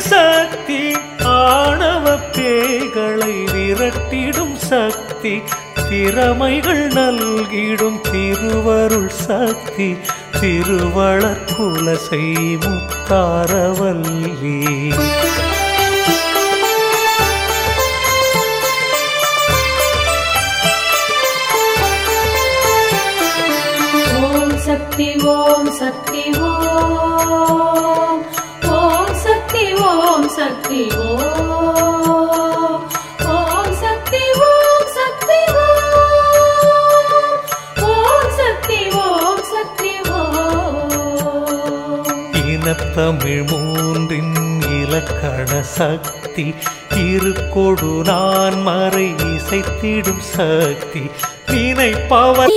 சக்தி ஆணவ பேய்களை விரட்டிடும் சக்தி திறமைகள் நல்கிடும் திருவருள் சக்தி திருவளர் குலசை முத்தாரவல்லி. ஓம் சக்தி ஓம் சக்தி ஓம். சக்தி ஓம் ஓம் சக்தி ஓம் சக்தி ஓம் ஓம் சக்தி ஓம் சக்தி ஓம். இனத்தமிழ் மூன்றின் இலக்கண சக்தி இருக்கொடு நான் மறை இசைத்திடும் சக்தி நினைப்பவர்